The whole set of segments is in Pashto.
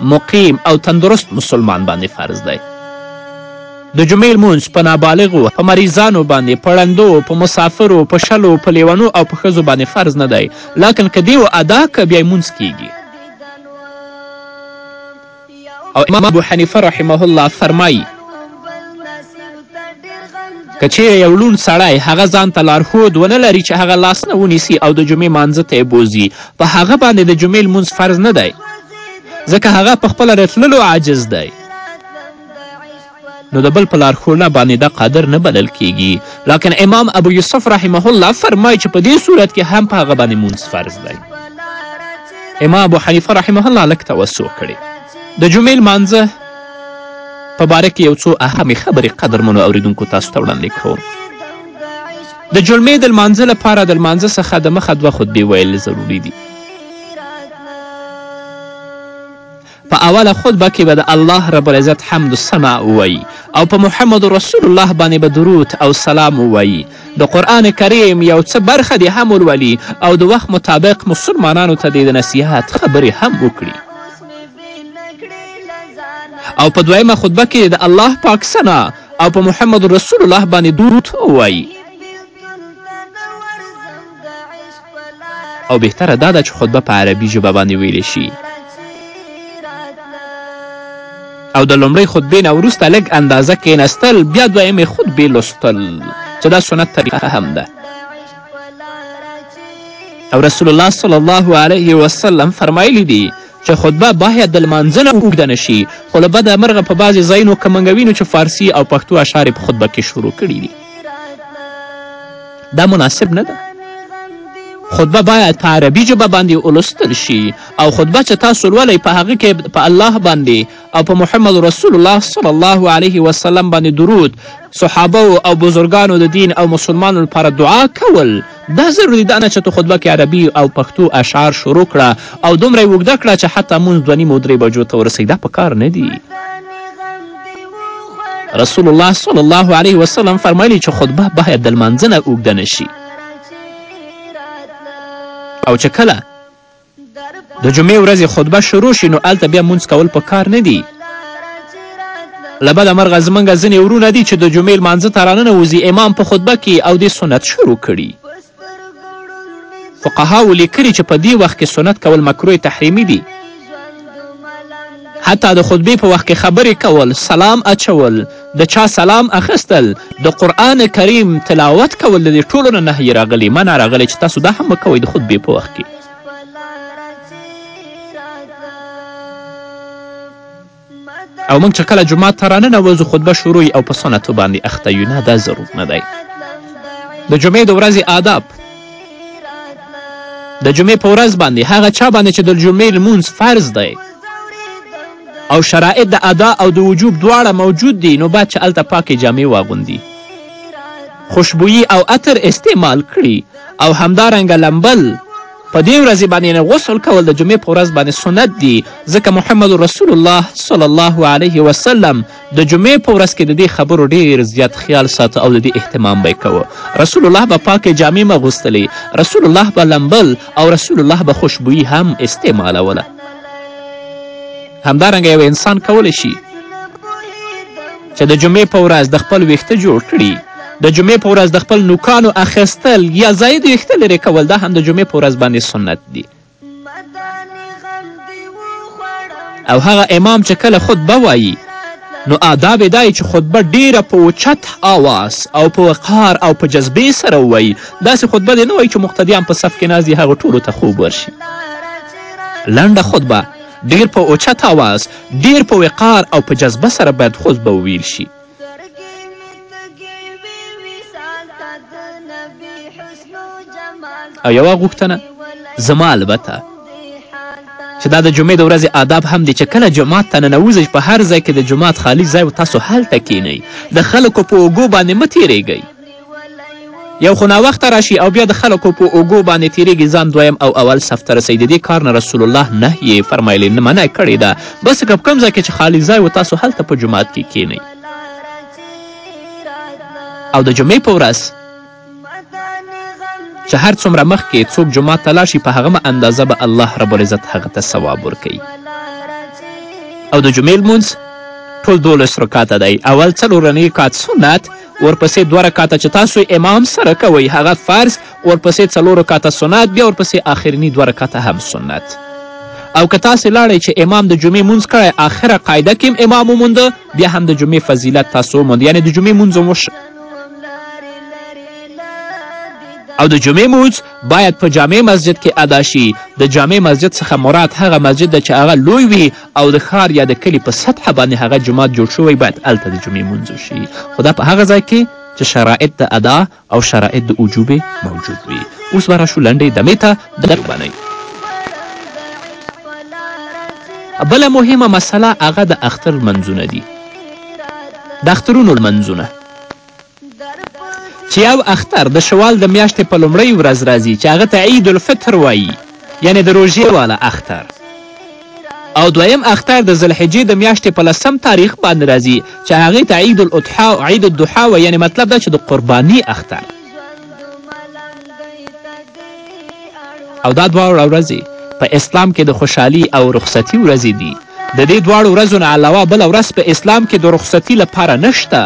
مقیم او تندرست مسلمان باندې فرض دی د جمعې لمونځ په نابالغو په مریضانو باندې په ړندو په مسافرو په شلو په لیونو او په ښځو باندې فرض نه دی لکن که دیو ادا که بیا مونځ کیږي او امام ابو حنیفه رحمه الله فرمایی که چیرې یو لوند سړی هغه ځان ته لارښود ونه لري چې هغه لاس نه ونیسي او د جمعې مانځه ته یې بوځي په هغه باندې د جمعې لمونځ فرض نه دی ځکه هغه په خپله د تللو عاجز دی نو د بل په لارښوونه باندې دا قادر نه بلل کیږي لکن امام ابو یوسف رحمه الله فرمایي چې په دې صورت کې هم په هغه باندې مونځ فرض دی امام ابو حنیفه رحمه الله لږ توسع کړي د جمعې لمانځه په باره کې یو څو اهمې خبرې قدرمنو اوریدونکو تاسو ته وړاندې کوو د جمعې د لمانځه لپاره د لمانځه څخه د مخه دوه خطبې ویل ضروري دي په اوله خطبه کې به د الله رب العزت حمد سمع ووایي او په محمد رسول الله باندې به درود او سلام ووایي د قرآن کریم یو څه برخه دې هم ولولي او د وخت مطابق مسلمانانو ته دې د نصیحت خبرې هم وکړي او په دویمه خطبه کې د الله پاک سنا او په محمد رسول الله باندې درود ووایي او بهتره دا ده چې خطبه په عربي ژبه باندې ویلی شي او د لومړۍ خطبې نه وروسته لږ اندازه کیناستل بیا دویمې خطبې لوستل چې دا سنت طریقه هم ده او رسول الله صلی الله علیه وسلم فرمایلی دی چې خطبه باید د لمانځه نه اوږده نه شي خو له بده مرغه په بعضې ځایونو که موږ وینو چې فارسي او پښتو اشعار په خطبه کې شروع کړي دي دا مناسب نه ده خطبه باید په عربي ژبه باندې ولوستل شي او خطبه چې تاسو لولئ په هغه کې په الله باندې او په محمد رسول الله صلی الله علیه وسلم باندې درود صحابه او بزرګانو د دین او مسلمانو لپاره دعا کول دا ضروري ده نه چې ته خطبه کې عربي او پښتو اشعار شروع کړه او دومره یې اوږده کړه چې حتی مونځ دوه نیمو درې بجو ته ورسوي دا په کار نه دي رسول الله صلی الله علیه وسلم فرمایلی چې خطبه باید د لمانځه نه اوږده نه شي او چې کله د جمعې ورځې خطبه شروع شي نو هلته بیا مونځ کول په کار نه دي له بده مرغه زموږ ځینې ورونه دي چې د جمعې لمانځه ته راننوځي امام په خطبه کې او دې سنت شروع کړي فقهاو لیکلي چې په دې وخت کې سنت کول مکروه تحریمي دي حتی د خطبې په وخت کې خبرې کول سلام اچول د چا سلام اخیستل د قرآن کریم تلاوت کول د دې ټولو نه نهیې راغلي منع راغلی چې تاسو دا هم مه کوئ د خطبې په وخت کې او موږ چې کله جومات ته راننوځو خطبه شروع او په سنتو باندې اخته یو نه دا ضرور نه دی د جمعې د ورځې آداب د جمعې په ورځ باندې هغه چا باندې چې د جمعې لمونځ فرض دی او شرایط د ادا او د وجوب دواړه موجود دي نو باید چې هلته پاکې جامې واغوندي خوشبویي او عطر استعمال کړي او همدارنګه لمبل په دې ورځې باندې غسل کول د جمعې په ورځ باندې سنت دي ځکه محمد رسول الله صلی الله علیه وسلم د جمعې په ورځ کې د دې خبرو ډېر زیات خیال ساته او د دې اهتمام به یې کوه رسول الله به پاکې جامې مه غوستلې رسول الله به لمبل او رسول الله به خوشبویي هم استعمالوله همدارنګه یو انسان کولی شي چې د جمعې په ورځ د خپل ویښته جوړ کړي د جمعې په ورځ د خپل نوکانو اخیستل یا زاید ویښته لرې کول دا هم د جمعې په ورځ باندې سنت دي او هغه امام چې کله خطبه وایي نو آداب یې دا چې خطبه ډیره په اوچت آواز او په وقار او په جذبې سره ووایي داسې خطبه دې نه وایي چې مقتدیان په صف کې ناز دي هغه ټولو ته خوب ورشي لنډه خطبه ډیر په اوچت آواز ډیر په وقار او په جذبه سره باید خطبه وویل شي سترګې مې تږې وې وصال ته د نبي حسن و جمال او یوه غوښتنه زما البته چې دا د جمعې د ورځې آداب هم دی چې کله جماعت ته ننوځئ په هر ځای کې د جماعت خالي ځای و تاسو هلته کینئ د خلکو په اوږو باندې مه تیریږئ یو خو ناوخته راشي او بیا د خلکو په اوږو باندې تیریږي ځان دویم او اول صف ته رسوي د دې کار نه رسول الله نهیې فرمایلی نه منع کړې ده بس که په کوم ځای کې چې خالي ځای و تاسو هلته په جومات کې کینئ او د جمعې په ورځ چې هر څومره مخکې څوک جومات ته لاړ شي په هغه اندازه به الله رب العزت هغه ته ثواب ورکوي او د جمعې لمونځ ټول دولس رکاته دی اول څلورنی رکات سنت ورپسې دوه رکعته چې تاسو امام سره کوئ هغه فرض ورپسې څلور رکعته سنت بیا ورپسې آخرني دوه رکعته هم سنت او که تاسې لاړئ چې امام د جمعې مونځ کړی آخره قاعده کې هم امام ومونده بیا هم د جمعې فضیلت تاسو وموند یعنې د جمعې مونځ هم وشه او د جمعې مونځ باید په جامع مسجد کې ادا شي د جامع مسجد څخه مراد هغه مسجد ده چې هغه لوی وي او د ښار یا د کلي په سطحه باندې هغه جومات جوړ شوی باید هلته د جمعې مونځ وشي خو دا په هغه ځای کې چې شرایط د ادا او شرایط د وجوب موجود وي اوس به راشو لنډې دمې ته دربنئ بله مهمه مسله هغه د اختر لمنځونه دي د اخترونو لمنځونه چې یو اختر د شوال د میاشتې په لومړۍ ورځ راځي چې هغه ته عید الفطر وایي یعنې د روژې والا اختر او دویم اختر د ذلحجې د میاشتې په لسم تاریخ باندې راځي چې هغې ته عید الاضحا او عید الضحا وایي یعنې مطلب دا چې د قرباني اختر او دا دواړه ورځې په اسلام کې د خوشحالي او رخصتي ورځې دي د دې دواړو ورځو نه علاوه بله ورځ په اسلام کې د رخصتي لپاره نشته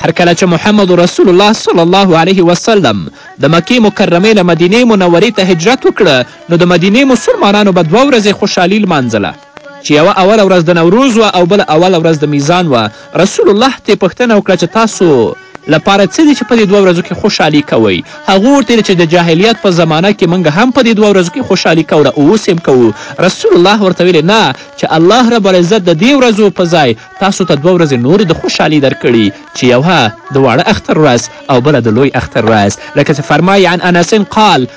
هر کله چې محمد رسول الله صلی الله علیه وسلم د مکې مکرمې له مدینې منورې ته هجرت وکړه نو د مدینې مسلمانانو به دوه ورځې خوشحالي لمانځله چې یوه اوله ورځ د نوروز وه او بله اوله ورځ د میزان وه رسول الله ترې پوښتنه وکړه چې تاسو لپاره څه دي چې په دې دوه ورځو کې خوشحالي کوئ؟ هغو ورته ویل چې د جاهلیت په زمانه کې موږ هم په دې دوه ورځو کې خوشحالي کوله او اوس هم کوو. رسول الله ورته ویلې نه چې الله رب العزت د دې ورځو په ځای تاسو ته دوه ورځې نورې د خوشحالي درکړي چې یوه د واړه اختر ورځ او بله د لوی اختر ورځ لکه چې فرمایي عن انس قال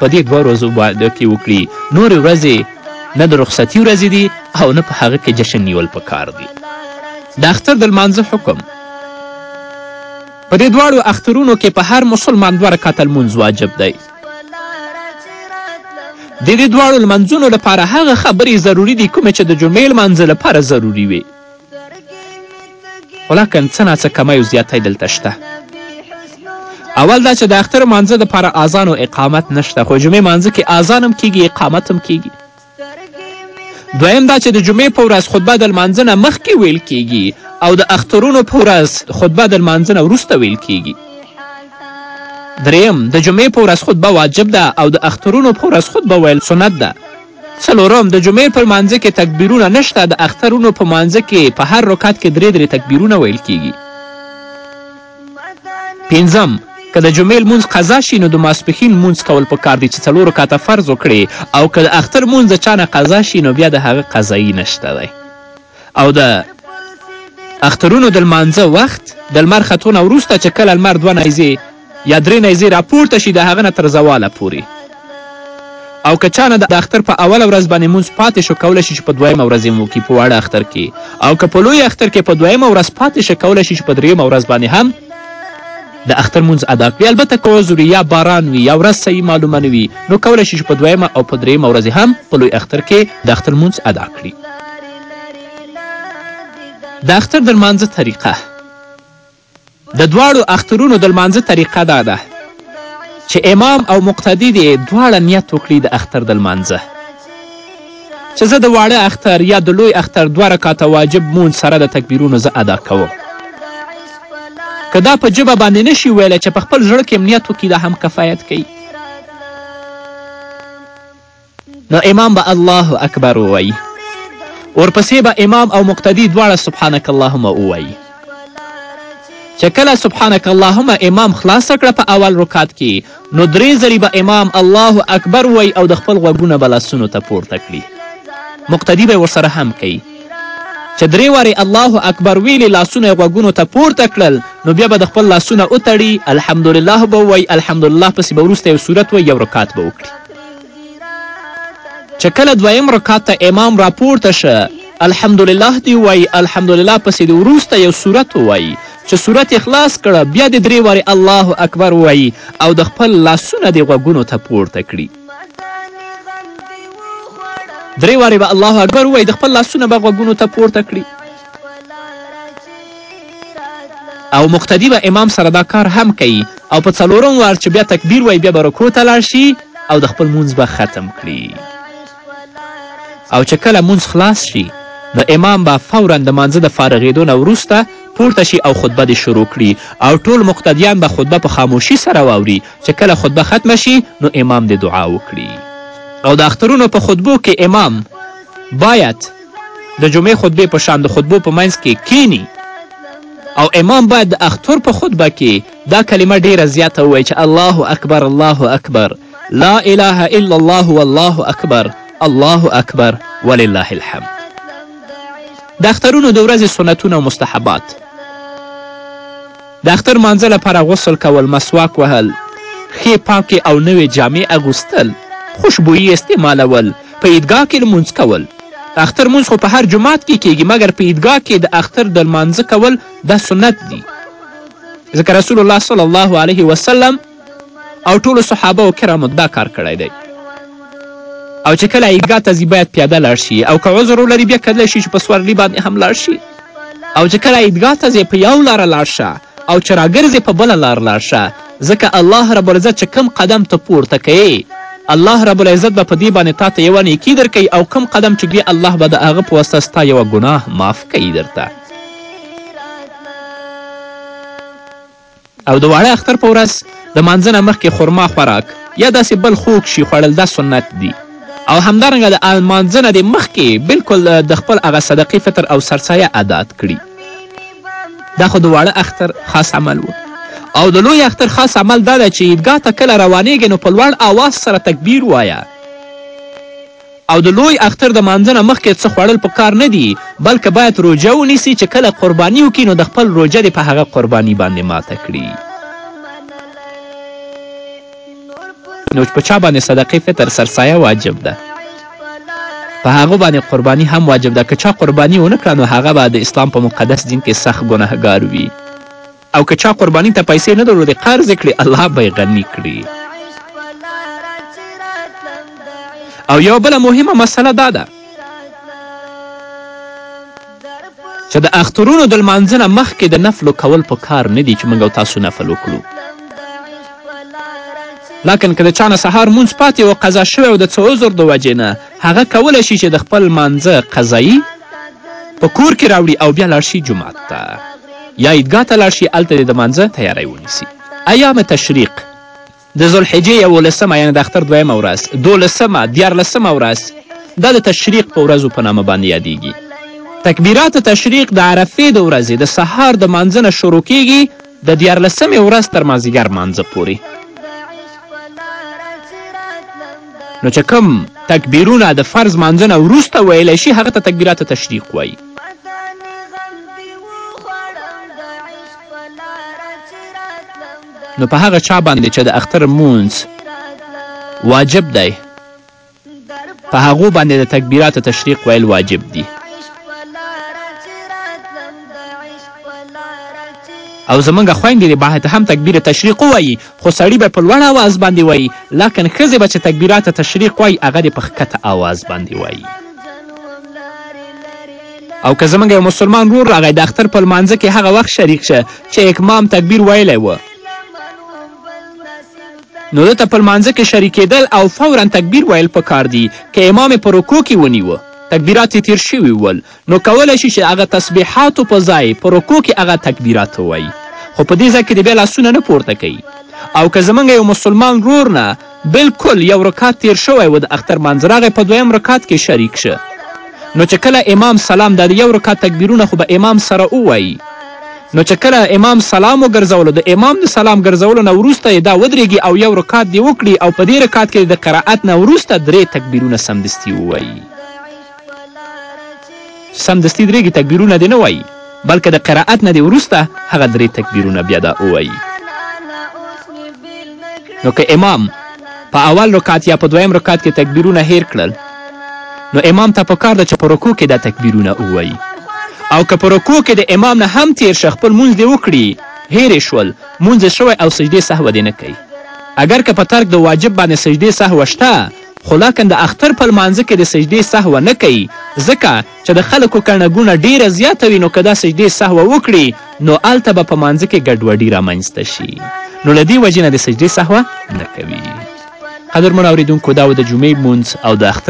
په دې دوه ورځو باندې کې وکړي نورې ورځې نه د رخصتي ورځې دي او نه په هغه کې جشن نیول پکار دي د اختر د لمانځه حکم په دې دواړو اخترونو کې په هر مسلمان دوه رکعته لمونځ واجب دی د دې دواړو لمنځونو لپاره هغه خبرې ضروري دي کومې چې د جمعې لمانځه لپاره ضروري وي ولاکن څه ناڅه کمی او زیاتی دلته شته اول دا چې د اختر مانځه دپاره اذان او اقامت نشته خو جمعې مانځه کې اذان هم کیږي اقامت هم کیږي دویم دا چې د جمعې په ورځ خطبه د لمانځه نه مخکې ویل کیږي او د اخترونو په ورځ خطبه د لمانځه نه وروسته ویل کیږي دریم د جمعې په ورځ خطبه واجب ده او د اخترونو په ورځ خطبه ویل سنت ده څلورم، د جمعې په لمانځه کې تکبیرونه نشته، د اخترونو په مانځه کې په هر رکعت کې درې درې تکبیرونه ویل کیږي. پنځم، که د جمعې لمونځ قضا شي نو د ماسپښین لمونځ کول پکار دي چې څلور رکعته فرض وکړي او که د اختر لمونځ د چا نه قضا شي نو بیا د هغه قضایي نشته دی او د اخترونو د لمانځه وخت د لمر ختو نه وروسته چې کله لمر دوه نایزې یا درې نیزې راپورته شي د هغه نه تر زواله پورې او که چا نه د اختر په اوله ورځ باندې مونځ پاتې شو کولی شي چې په دویمه ورځ یې وکړي په واړه اختر کې او که په لوی اختر کې په دویمه ورځ پاتې شي کولی شي چې په درېیمه ورځ باندې هم د اختر مونځ ادا کړي البته که عذر یا باران وي یا ورځ صحیح معلومه نه وي نو کولی شي چې په دویمه او په درېیمه ورځ هم په لوی اختر کې د اختر مونځ ادا کړي د اختر د لمانځه طریقه د دواړو اخترونو د لمانځه طریقه دا ده چې امام او مقتدي دې دواړه نیت وکړي د اختر د لمانځه چې زه د واړه اختر یا د لوی اختر دوه رکاته واجب مونځ سره د تکبیرونو زه ادا کوم که دا په ژبه باندې نشي ویلی چې په خپل زړه کې امنیت وکړي دا هم کفایت کوي نو امام به الله اکبر ووایي ورپسې به امام او مقتدي دواړه سبحانک اللهم ووایي چې کله سبحانک اللهم امام خلاصه کړه په اول رکات کې نو درې ځلې به امام الله اکبر وای او د خپل غوږونه به لاسونو ته پورته کړي مقتدي به ورسره هم کوي چې درې وارې الله اکبر ویلې لاسونه یې غوږونو ته پورته کړل نو بیا به د خپل لاسونه وتړي الحمدلله به ووایي الحمدلله پسې به وروسته یو صورت وایي یو رکات به وکړي چې کله دویم رکعت ته امام راپورته شه الحمدلله دی وایي الحمدلله پسې د وروسته یو صورت ووایي چې صورت خلاص کړه بیا د درې وارې الله اکبر وایي او د خپل لاسونه د غوږونو ته پورته کړي درې وارې به الله اکبر وایي د خپل لاسونه به غوږونو ته پورته کړي او مقتدي به امام سره دا کار هم کوي او په څلورم وار چې بیا تکبیر وایي بیا به رکوع ته لاړ شي او د خپل مونځ به ختم کړي او چې کله مونځ خلاص شي نو امام به فورا د مانځه د فارغېدو نه وروسته پورته شي او خطبه دې شروع کړي او ټول مقتدیان به خطبه په خاموشي سره واوري چې کله خطبه ختمه شي نو امام دې دعا وکړي او د اخترونو په خطبو کې امام باید د جمعې خطبې په شان د خطبو په منځ کې کینی او امام باید د اختر په خطبه کې دا کلمه ډیره زیاته ووایي چې الله اکبر الله اکبر لا اله الا الله والله اکبر الله اکبر ولله الحمد د اخترونو د ورځې سنتونه او مستحبات د اختر مانځه لپاره غسل کول، مسواک وهل، ښې پاکې او نوې جامې اغوستل، خوشبويي استعمالول، په عیدګاه کې لمونځ کول. اختر مونځ خو په هر جومات کې کیږي مګر په عیدګاه کې د اختر د لمانځه کول دا سنت دي ځکه رسول الله صلی الله علیه وسلم او ټولو صحابه کرامو دا کار کړی دی او چې کله عیدګاه ته ځي باید پیاده لاړ شي او که عذر ولري بیا کدلی شي چې په سورلي باندې هم لاړ شي او چې کله عیدګاه ته ځې په یو لاره لاړ شه او چې راګرځې په بله لار لاړ شه ځکه الله رب العزت چې کم قدم ته پورته کوې الله رب العزت به په دې باندې تا ته یوه نیکي درکوي او کم قدم چې ږدې الله به د هغه په واسطه ستا یوه ګناه معاف کوي درته او د واړه اختر په ورځ د مانځه نه مخکې خرما خوراک یا داسې بل خوږ شي خوړل دا سنت دي او همدارنګه د لمانځه نه دې مخکې بلکل د خپل هغه صدقې فطر او سرسایه ادات کړي دا خو د واړه اختر خاص عمل و او د لوی اختر خاص عمل دا ده چې عیدګاه ته کله روانیږئ نو په لوړ آواز سره تکبیر وایه او د لوی اختر د مانځه نه مخکې څه خوړل په کار نه دي، بلکه باید روژه ونیسي چې کله قرباني وکړي نو د خپل روژه دې په هغه قرباني باندې ماته کړي. نو په چا باندې صدقه فطر سرسایه واجب ده په هغه باندې قرباني هم واجب ده که چا قرباني ونه کړه نو هغه به د اسلام په مقدس دین کې سخت ګناهګار وي او که چا قرباني ته پیسې نه درلودې قرض یې کړې الله به یې غني کړي او یو بله مهمه مسله دا ده چې د اخترونو د لمانځه نه مخکې د نفلو کول په کار نه دي چې موږ او تاسو نفل وکړو لاکن که د چا نه سهار مونځ پاتې او قضا شوی او د څه عذر د وجې نه هغه کولی شي چې د خپل لمانځه قضايي په کور کې راوړي او بیا لاړ شي جومات ته یا عیدګاه ته لاړ شي هلته دې د مانځه تیاری ونیسي ایام تشریق د ذوالحجې یولسمه یعنې د اختر دویمه ورځ دولسمه دیارلسمه ورځ دا د تشریق په ورځو په نامه باندې یادیږي تکبیرات تشریق د عرفې د ورځې د سهار د مانځنه شروع کیږي د دیارلسمې ورځ تر مازیګر لمانځه پورې نو چې کوم تکبیرونه د فرض لمانځه نه وروسته ویلی شي هغه ته تکبیرات تشریق وایي نو په هغه چا باندې چې د اختر مونځ واجب دی په هغو باندې د تکبیراتو تشریق ویل واجب دي او زمونږ خویندې دې باید هم تکبیر تشریق ووایي خو سړي به په لوړ اواز باندې وایي لکن ښځې به چې تکبیرات تشریق وایي هغه دې په ښکته اواز باندې وایي او که زمونږ یو مسلمان رور راغی د اختر په لمانځه کې هغه وخت شریک شه چې اکمام تکبیر ویلی و نو ده ته په لمانځه کې شریکېدل او فورا تکبیر ویل پکار دي که امام یې په رکوع کې ونیوه تکبیرات یې تیر شوي ول نو کولی شي چې هغه تسبیحاتو په ځای په رکوع کې هغه تکبیرات ووایي خو په دې ځای کې د بیا لاسونه نه پورته کوي او که زمونږ یو مسلمان رور نه بلکل یو رکات تیر شوی و د اختر مانځ راغی په دویم رکات کې شریک شه نو چې کله امام سلام دا د یو رکات تکبیرونه خو به امام سره ووایي نو چې کله امام سلام وګرځولو د امام د سلام ګرځولو نه وروسته یې دا ودرېږي او یو رکعت دې وکړي او په دې رکعت کې د قرائت نه وروسته درې تکبیرونه سمدستي ووایي سمدستي درې تکبیرونه دې نه وایي بلکې د قرائت نه دې وروسته هغه درې تکبیرونه بیا دا ووایي نو که امام په اول رکعت یا په دویم رکعت کې تکبیرونه هیر کړل نو امام ته په کار ده چې په رکوع کې دا تکبیرونه ووایي او که په رکوع کې د امام نه هم تیر شه خپل مونځ دې وکړي هیر شول مونځ شوی او سجدې سهوه دې نه کوي اگر که په ترک د واجب باندې سجدې سهوه شته خو لاکن د اختر په لمانځه کې د سجدې سهوه نه کوي ځکه چې د خلکو کڼه ګونه ډیره زیاته وي نو که دا سجدې سهوه وکړي نو هلته به په مانځه کې ګډوډي رامنځته شي نو له دې وجې نه د سجدې سهوه نه کوي قدرمنو اورېدونکو دا و د جمعې مونځ او د اختر